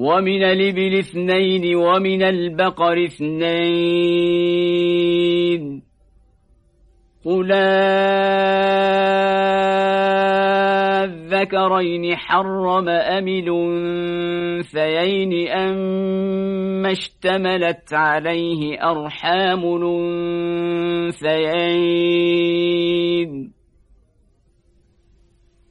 ومن الإبل اثنين ومن البقر اثنين. قل الذكرين حرم أم الأنثيين أم اشتملت عليه أرحام الأنثيين.